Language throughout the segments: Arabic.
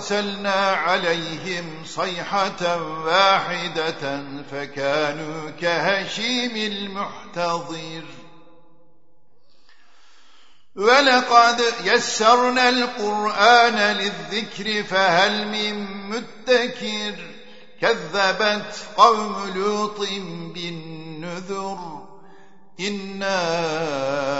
أرسلنا عليهم صيحة واحدة فكانوا كهشيم المحتضر. ولقد يسرنا القرآن للذكر فهل من متكر كذبت قوم لوط بالنذر. إنا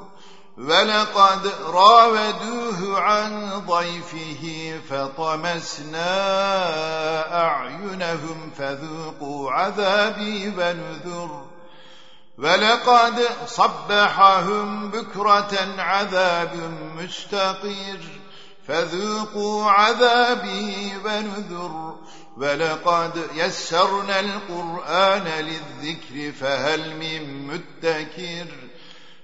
ولقد راودوه عن ضيفه فطمسنا أعينهم فذوقوا عذابي ونذر. ولقد صبحهم بكرة عذاب مستقير فذوقوا عذابي ونذر. ولقد يسرنا القرآن للذكر فهل من متكر